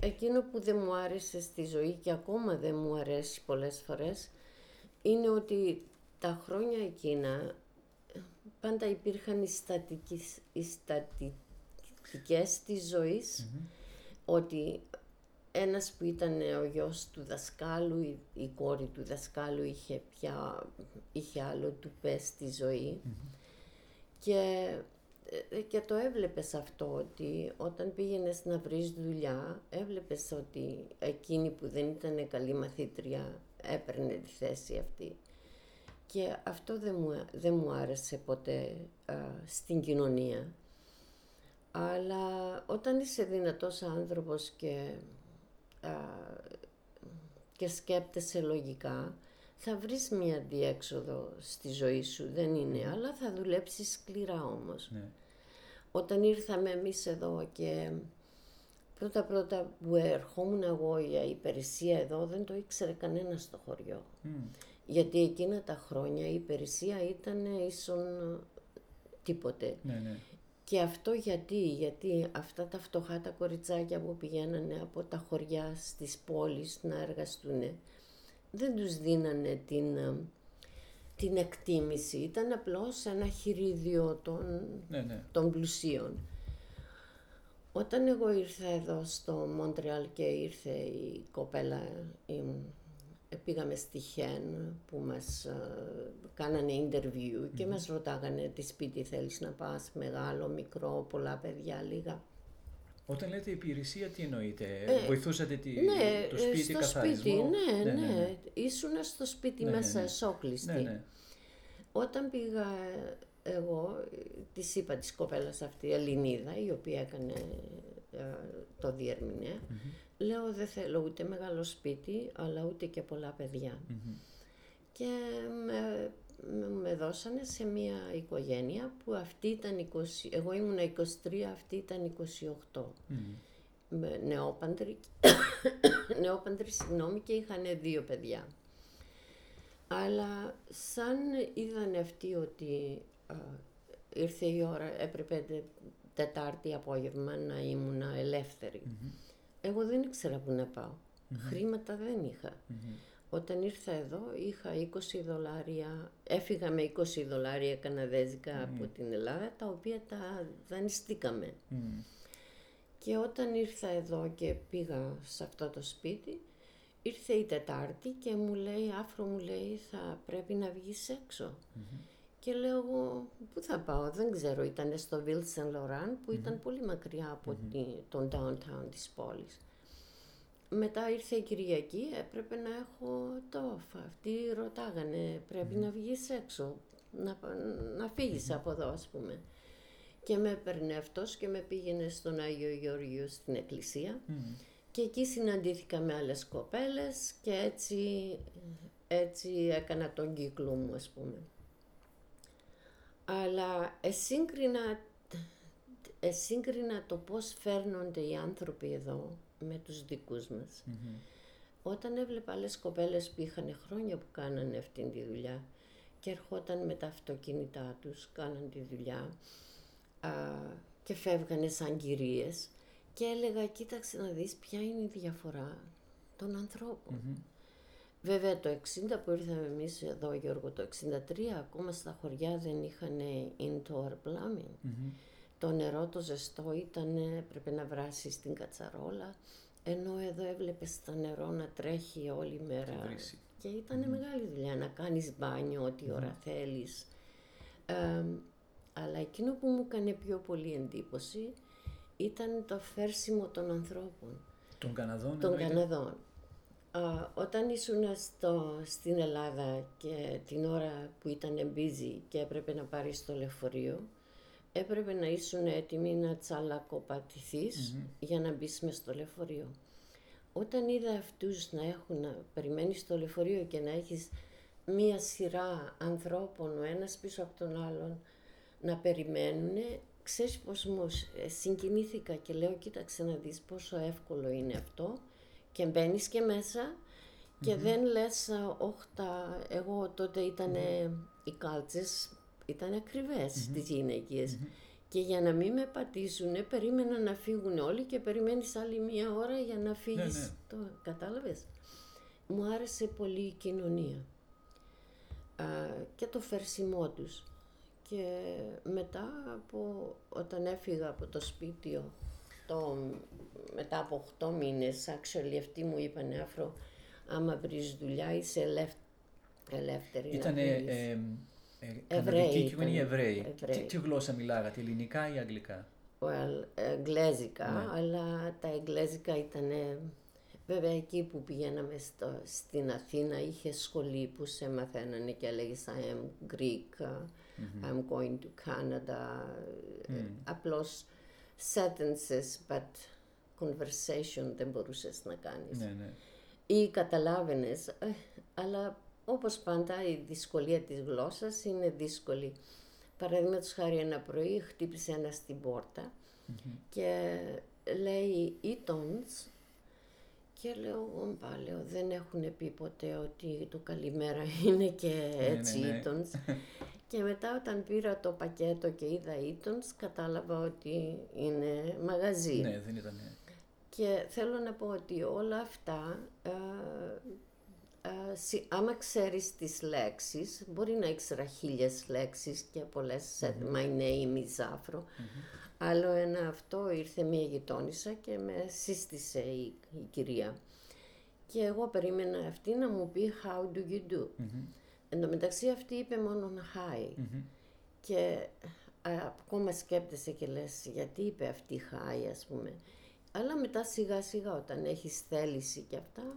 εκείνο που δεν μου άρεσε στη ζωή και ακόμα δεν μου αρέσει πολλές φορές είναι ότι τα χρόνια εκείνα πάντα υπήρχαν οι, στατικές, οι στατικές της ζωης ότι ένας που ήταν ο γιος του δασκάλου, η, η κόρη του δασκάλου είχε, πια, είχε άλλο του πες στη ζωη και, ε, και το έβλεπες αυτό ότι όταν πήγαινες να βρεις δουλειά έβλεπες ότι εκείνη που δεν ήταν καλή μαθήτρια έπαιρνε τη θέση αυτή. Και αυτό δεν μου, δεν μου άρεσε ποτέ στην κοινωνία. Αλλά όταν είσαι δυνατός άνθρωπος και και σκέπτεσαι λογικά, θα βρεις μία διέξοδο στη ζωή σου, δεν είναι, αλλά θα δουλέψεις σκληρά όμως. Ναι. Όταν ήρθαμε εμείς εδώ και πρώτα πρώτα που ερχόμουν εγώ για υπηρεσία εδώ δεν το ήξερε κανένα στο χωριό. Γιατί εκείνα τα χρόνια η υπηρεσία ήταν ίσον τίποτε. Ναι, ναι. Και αυτό γιατί, γιατί αυτά τα φτωχά τα κοριτσάκια που πηγαίνανε από τα χωριά στις πόλεις να εργαστούν, δεν τους δίνανε την, ε, την εκτίμηση. Ήταν απλώς ένα χειρίδιο των, ναι, ναι. των πλουσίων. Όταν εγώ ήρθα εδώ στο Μόντρεαλ και ήρθε η κοπέλα, η πήγαμε στη Χέν που μας uh, κάνανε interview και μας ρωτάγανε τι σπίτι θέλεις να πας, μεγάλο, μικρό, πολλά παιδιά, λίγα. Όταν λέτε υπηρεσία, τι εννοείτε, ε, βοηθούσατε τη, ναι, το σπίτι στο καθαρισμό. Σπίτι, ναι, ναι, ναι, ναι. Ήσουν στο σπίτι ναι, μέσα ναι, εσόκλειστη. Ναι, ναι. Όταν πήγα εγώ, της είπα της κοπέλας αυτή, η Ελληνίδα, η οποία έκανε το διερμηνέα, Λέω δεν θέλω ούτε μεγάλο σπίτι, αλλά ούτε και πολλά Και με, με δώσανε σε μια οικογένεια που αυτή ήταν 20, εγώ ήμουν 23, αυτή ήταν 28. Με νεόπαντροι, νεόπαντροι συγγνώμη, και είχαν δύο παιδιά. Αλλά σαν είδαν αυτοί ότι α, ήρθε η ώρα, έπρεπε Τετάρτη απόγευμα να ήμουν εγώ δεν ήξερα πού να πάω. Χρήματα δεν είχα. Όταν ήρθα εδώ είχα 20 δολάρια, έφυγα με 20 δολάρια καναδέζικα από την Ελλάδα, τα οποία τα δανειστήκαμε. Και όταν ήρθα εδώ και πήγα σε αυτό το σπίτι, ήρθε η Τετάρτη και μου λέει, άφρο μου λέει, θα πρέπει να βγεις έξω. Και λέω εγώ, πού θα πάω, δεν ξέρω, ήταν στο Ville Saint Laurent που ήταν πολύ μακριά από τον downtown της πόλης. Μετά ήρθε η Κυριακή, έπρεπε να έχω το off. Αυτοί ρωτάγανε, πρέπει να βγεις έξω, να, να φύγεις από εδώ ας πούμε. Και με έπαιρνε αυτός και με πήγαινε στον Άγιο Γεωργίου στην εκκλησία. Και εκεί συναντήθηκα με άλλες κοπέλες και έτσι, έτσι έκανα τον κύκλο μου ας πούμε αλλά εσύγκρινα, εσύγκρινα το πώς φέρνονται οι άνθρωποι εδώ με τους δικούς μας. Όταν έβλεπα άλλες κοπέλες που είχαν χρόνια που κάνανε αυτή τη δουλειά και ερχόταν με τα αυτοκίνητά τους, κάναν τη δουλειά α, και φεύγανε σαν κυρίες και έλεγα κοίταξε να δεις ποια είναι η διαφορά των ανθρώπων. Βέβαια το 60 που ήρθαμε εμείς εδώ Γιώργο, το 63 ακόμα στα χωριά δεν είχαν indoor plumbing. Το νερό το ζεστό ήταν, πρέπει να βράσει στην κατσαρόλα, ενώ εδώ έβλεπες το νερό να τρέχει όλη μέρα. Και ηταν μεγάλη δουλειά να κάνεις μπάνιο ό,τι ώρα θέλεις. αλλά εκείνο που μου έκανε πιο πολύ εντύπωση ήταν το φέρσιμο των ανθρώπων. Των Καναδών. Των Καναδών όταν ήσουν στο, στην Ελλάδα και την ώρα που ήταν busy και έπρεπε να πάρεις το λεωφορείο, έπρεπε να ήσουν έτοιμοι να τσαλακοπατηθεις για να μπεις μες στο λεωφορείο. Όταν είδα αυτούς να έχουν να περιμένεις στο λεωφορείο και να έχεις μία σειρά ανθρώπων ο ένας πίσω από τον άλλον να περιμένουν, ξέρεις πως μου συγκινήθηκα και λέω κοίταξε να δεις πόσο εύκολο είναι αυτό και μπαίνεις και μέσα και δεν λες, όχτα, εγώ τότε ήταν οι κάλτσες, ήταν ακριβές mm-hmm. τις γυναικες Και για να μην με πατήσουν, περίμενα να φύγουν όλοι και περιμένεις άλλη μία ώρα για να φύγεις. ναι. Το, κατάλαβες; Μου άρεσε πολύ η κοινωνία α, και το φερσιμό τους. Και μετά από όταν έφυγα από το σπίτι, το, μετά από 8 μήνες, actually αυτοί μου είπανε Αφρο, άμα βρεις δουλειά είσαι ελεύθερη. ελεύθερη να Ήταν φύγεις». ε, Εβραίοι καναδική κοινωνία ήταν. Εβραίοι. Εβραίοι. Τι, τι γλώσσα μιλάγατε, ελληνικά ή αγγλικά; well, εγγλέζικα, Ναι. αλλά τα εγγλέζικα ήταν βέβαια εκεί που πηγαίναμε στο, στην Αθήνα είχε σχολή που σε μαθαίνανε και έλεγες I am Greek, uh, I'm going to Canada, ε, απλώς sentences but conversation δεν μπορούσες να κάνεις. Ναι, ναι. Ή καταλάβαινες, ε, αλλά όπως πάντα η δυσκολία της γλώσσας είναι δύσκολη. Παραδείγματος χάρη ένα πρωί χτύπησε ένας στην πόρτα και λέει Eatons και λέω εγώ «Μπα», λέω, δεν έχουν πει ποτέ ότι το καλημέρα είναι και Ναι, έτσι ναι, ναι. Eatons. και μετά όταν πήρα το πακέτο και είδα Eatons κατάλαβα ότι είναι μαγαζί. Ναι, δεν ήταν. Και θέλω να πω ότι όλα αυτά, ε, ε, συ- άμα ξέρεις τις λέξεις, μπορεί να ήξερα χίλιες λέξεις και πολλές, ε, my name is Afro. Άλλο ένα αυτό ήρθε μια γειτόνισσα και με σύστησε η, η κυρία. Και εγώ περίμενα αυτή να μου πει how do you do; Εν τω μεταξύ αυτή είπε μόνο hi. Και α, ακόμα σκέπτεσαι και λες γιατί είπε αυτή hi ας πούμε. Αλλά μετά σιγά σιγά όταν έχεις θέληση και αυτά,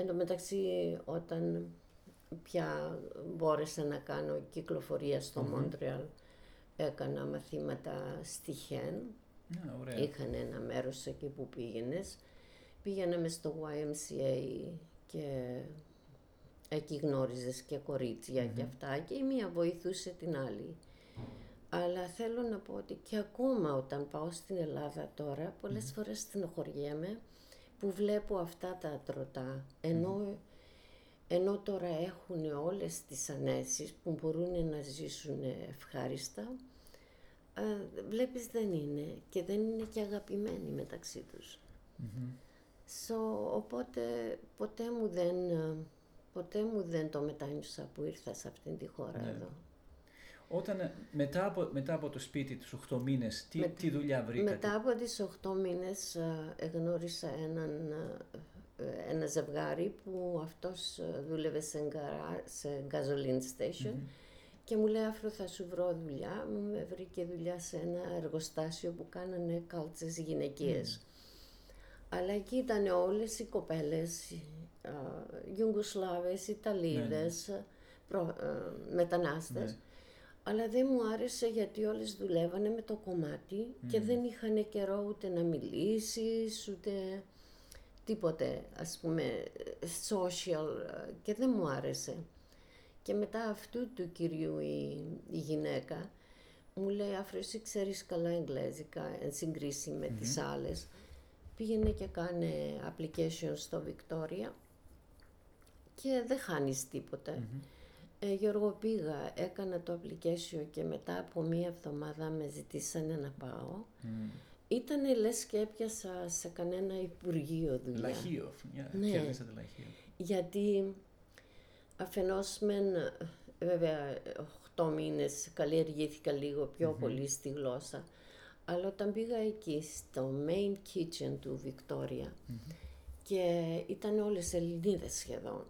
εν τω μεταξύ όταν πια μπόρεσα να κάνω κυκλοφορία στο Μόντρεαλ, έκανα μαθήματα στη Χέν, Ναι, ωραία. είχαν ένα μέρος εκεί που πήγαινες. Πήγαιναμε στο YMCA και εκεί γνώριζες και κοριτσια και αυτά και η μία βοηθούσε την άλλη. Αλλά θέλω να πω ότι και ακόμα όταν πάω στην Ελλάδα τώρα, πολλές φορές στενοχωριέμαι που βλέπω αυτά τα τροτά, ενώ, ενώ τώρα έχουν όλες τις ανέσεις που μπορούν να ζήσουν ευχάριστα, α, βλέπεις δεν είναι και δεν είναι και αγαπημένοι μεταξύ τους. So, οπότε ποτέ μου δεν, ε, ποτέ μου δεν το μετάνιωσα που ήρθα σε αυτήν τη χώρα Ναι. εδώ. Όταν ε, μετά από, μετά από το σπίτι τους 8 μήνες, τι, Με- τι δουλειά βρήκατε; Μετά από τις 8 μήνες ε, εγνώρισα έναν, ε, ε, ένα ζευγάρι που αυτός ε, δούλευε σε, γκαρά, σε gasoline station και μου λέει Αφρο θα σου βρω δουλειά. Μου με βρήκε δουλειά σε ένα εργοστάσιο που κάνανε κάλτσες γυναικείες. Αλλά εκεί ήταν όλες οι κοπέλες, ε, Ιουγκοσλάβες, Ιταλίδες, προ- ε, μετανάστες. Ναι. Αλλά δεν μου άρεσε γιατί όλες δουλεύανε με το κομμάτι και δεν είχαν καιρό ούτε να μιλήσεις, ούτε τίποτε, ας πούμε, social ε, και δεν μου άρεσε. Και μετά αυτού του κυρίου η, η γυναίκα μου λέει «Αφρό, εσύ ξέρεις καλά εγγλέζικα, εν συγκρίση με τις άλλες». Πήγαινε και κάνε application στο Victoria και δεν χάνεις τίποτε. Ε, Γιώργο, πήγα, έκανα το application και μετά από μία εβδομάδα με ζητήσανε να πάω. Ήτανε λες και έπιασα σε κανένα υπουργείο δουλειά. Λαχείο. μια- Ναι. Κέρδισατε λαχείο. Γιατί αφενός μεν, ε, βέβαια, 8 μήνες καλλιεργήθηκα λίγο πιο πολύ στη γλώσσα, αλλά όταν πήγα εκεί στο main kitchen του Βικτόρια και ήταν όλες Ελληνίδες σχεδόν,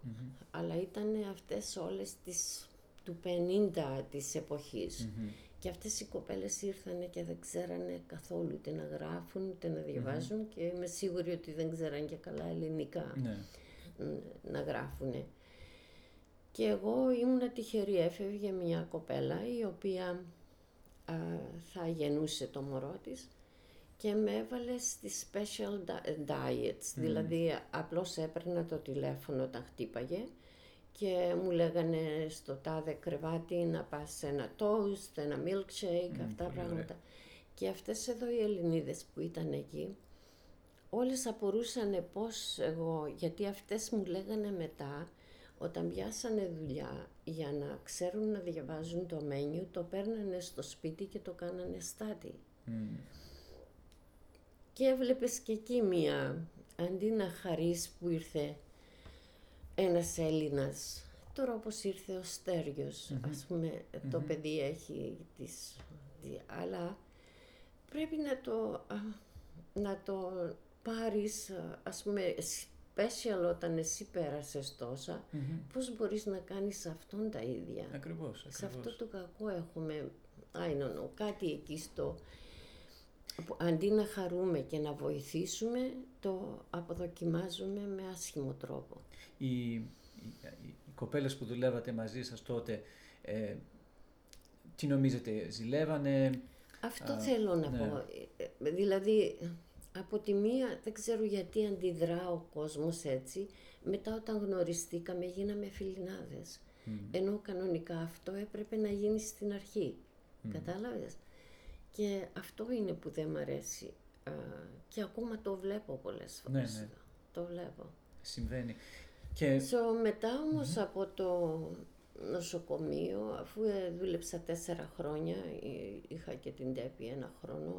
αλλά ήταν αυτές όλες τις, του 50 της εποχής. Και αυτές οι κοπέλες ήρθανε και δεν ξέρανε καθόλου ούτε να γράφουν, ούτε να διαβάζουν και είμαι σίγουρη ότι δεν ξέραν και καλά ελληνικά Ναι. ν- να γράφουνε. Και εγώ ήμουνα τυχερή, έφευγε μια κοπέλα η οποία α, θα γεννούσε το μωρό της και με έβαλες στις special di- diets, δηλαδή απλώς έπαιρνα το τηλέφωνο όταν χτύπαγε και μου λέγανε στο τάδε κρεβάτι να πας σε ένα toast, ένα milkshake, αυτά πολύ πράγματα. Και αυτές εδώ οι Ελληνίδες που ήταν εκεί, όλες απορούσαν πώς εγώ, γιατί αυτές μου λέγανε μετά, όταν πιάσανε δουλειά, για να ξέρουν να διαβάζουν το μένιου, το παίρνανε στο σπίτι και το κάνανε στάτη. Και έβλεπες και εκεί μία, αντί να χαρείς που ήρθε ένας Έλληνας, τώρα όπως ήρθε ο στεριος ας πουμε το παιδί έχει τις... Αλλά πρέπει να το, να το πάρεις, ας πούμε, special όταν εσύ πέρασες τόσα, πώς μπορείς να κάνεις αυτόν τα ίδια. Ακριβώς, Σε αυτό το κακό έχουμε, I don't know, κάτι εκεί στο... Αντί να χαρούμε και να βοηθήσουμε, το αποδοκιμάζουμε με άσχημο τρόπο. Οι, οι, οι κοπέλες που δουλεύατε μαζί σας τότε, ε, τι νομίζετε, ζηλεύανε... Αυτό θέλω να ναι. πω. Ε, δηλαδή, από τη μία δεν ξέρω γιατί αντιδρά ο κόσμος έτσι, μετά όταν γνωριστήκαμε γίναμε φιλινάδες. Ενώ κανονικά αυτό έπρεπε να γίνει στην αρχή. Mm. Κατάλαβες; Και αυτό είναι που δεν μ' αρέσει. και ακόμα το βλέπω πολλές ναι, φορές. Ναι, ναι. Το βλέπω. Συμβαίνει. Και... So, μετά από το νοσοκομείο, αφού ε, δούλεψα τέσσερα χρόνια, είχα και την τέπη ένα χρόνο,